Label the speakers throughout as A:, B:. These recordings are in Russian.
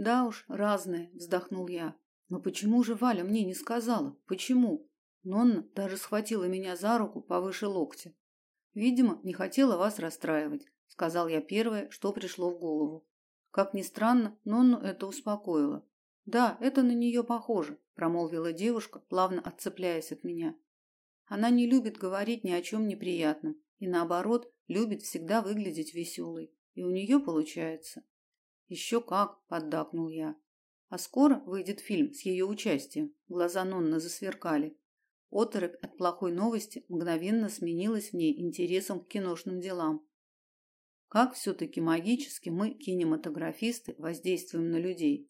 A: Да уж, разные, вздохнул я. Но почему же Валя мне не сказала? Почему? Нонна даже схватила меня за руку повыше локтя. Видимо, не хотела вас расстраивать, сказал я первое, что пришло в голову. Как ни странно, Нонну это успокоило. Да, это на нее похоже, промолвила девушка, плавно отцепляясь от меня. Она не любит говорить ни о чем неприятном и наоборот, любит всегда выглядеть веселой. И у нее получается. Еще как, поддакнул я. А скоро выйдет фильм с ее участием. Глаза Нонны засверкали. Оторопь от плохой новости мгновенно сменилась в ней интересом к киношным делам. Как все-таки магически мы, кинематографисты, воздействуем на людей?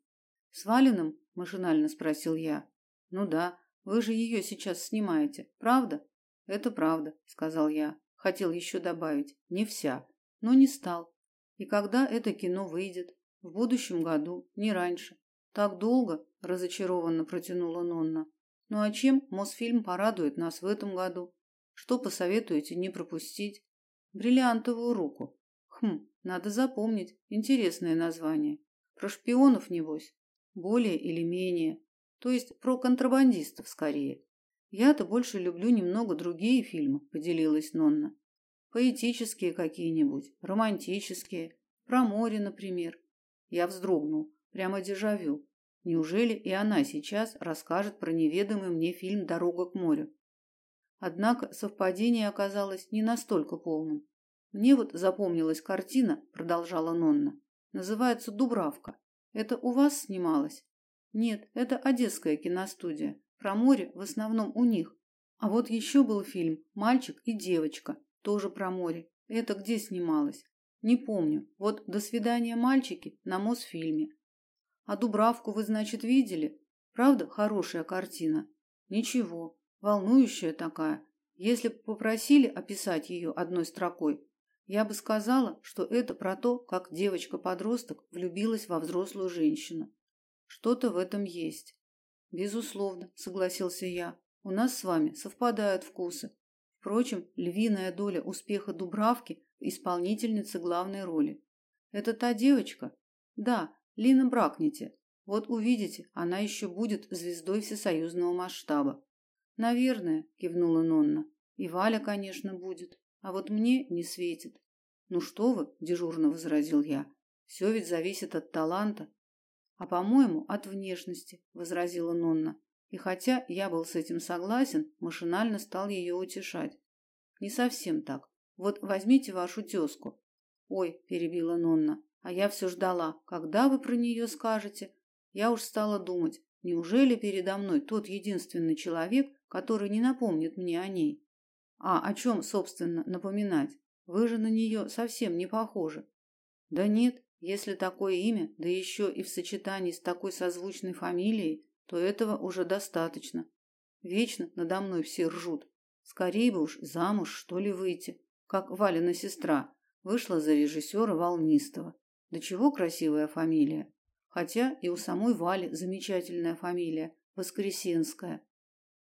A: С Валиным? Машинально спросил я. Ну да, вы же ее сейчас снимаете, правда? Это правда, сказал я. Хотел еще добавить, не вся, но не стал. И когда это кино выйдет? В будущем году, не раньше. Так долго, разочарованно протянула Нонна. Ну а чем Мосфильм порадует нас в этом году? Что посоветуете не пропустить? Бриллиантовую руку. Хм, надо запомнить. Интересное название. Про шпионов небось. Более или менее. То есть про контрабандистов скорее. Я-то больше люблю немного другие фильмы, поделилась Нонна. Поэтические какие-нибудь, романтические, про море, например. Я вздрогнул, прямо дежавю. Неужели и она сейчас расскажет про неведомый мне фильм Дорога к морю? Однако совпадение оказалось не настолько полным. Мне вот запомнилась картина, продолжала Нонна. Называется Дубравка. Это у вас снималось? Нет, это одесская киностудия. Про море в основном у них. А вот еще был фильм Мальчик и девочка, тоже про море. Это где снималось? Не помню. Вот До свидания, мальчики на Мосфильме. А Дубравку вы, значит, видели? Правда, хорошая картина. Ничего, волнующая такая. Если бы попросили описать ее одной строкой, я бы сказала, что это про то, как девочка-подросток влюбилась во взрослую женщину. Что-то в этом есть. Безусловно, согласился я. У нас с вами совпадают вкусы. Впрочем, львиная доля успеха Дубравки в исполнительнице главной роли. Это та девочка? Да, Лина Бракнете. Вот увидите, она еще будет звездой всесоюзного масштаба. Наверное, кивнула Нонна. И Валя, конечно, будет, а вот мне не светит. Ну что вы, дежурно возразил я. Все ведь зависит от таланта, а, по-моему, от внешности, возразила Нонна. И хотя я был с этим согласен, машинально стал ее утешать. Не совсем так. Вот возьмите вашу тёзку. Ой, перебила Нонна. А я все ждала, когда вы про нее скажете. Я уж стала думать, неужели передо мной тот единственный человек, который не напомнит мне о ней? А о чем, собственно, напоминать? Вы же на нее совсем не похожи. Да нет, если такое имя, да еще и в сочетании с такой созвучной фамилией, то этого уже достаточно. Вечно надо мной все ржут. Скорее бы уж замуж, что ли, выйти, как Валина сестра вышла за режиссера Волнистого. Да чего красивая фамилия. Хотя и у самой Вали замечательная фамилия Воскресенская.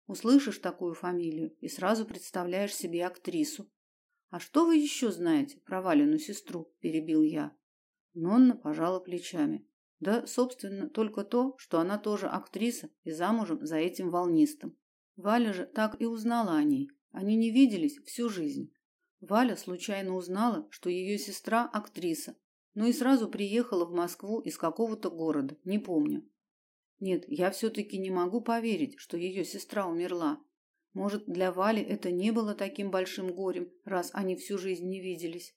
A: Услышишь такую фамилию и сразу представляешь себе актрису. А что вы еще знаете про Валину сестру? перебил я. Нонна пожала плечами. Да, собственно, только то, что она тоже актриса и замужем за этим волнистым. Валя же так и узнала о ней. Они не виделись всю жизнь. Валя случайно узнала, что ее сестра актриса, но и сразу приехала в Москву из какого-то города, не помню. Нет, я все таки не могу поверить, что ее сестра умерла. Может, для Вали это не было таким большим горем, раз они всю жизнь не виделись.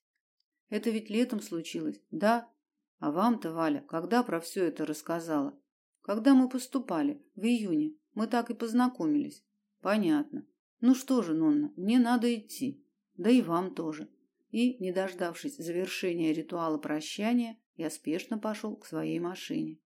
A: Это ведь летом случилось, да? А вам-то, Валя, когда про все это рассказала? Когда мы поступали, в июне. Мы так и познакомились. Понятно. Ну что же, Нонна, мне надо идти. Да и вам тоже. И, не дождавшись завершения ритуала прощания, я спешно пошел к своей машине.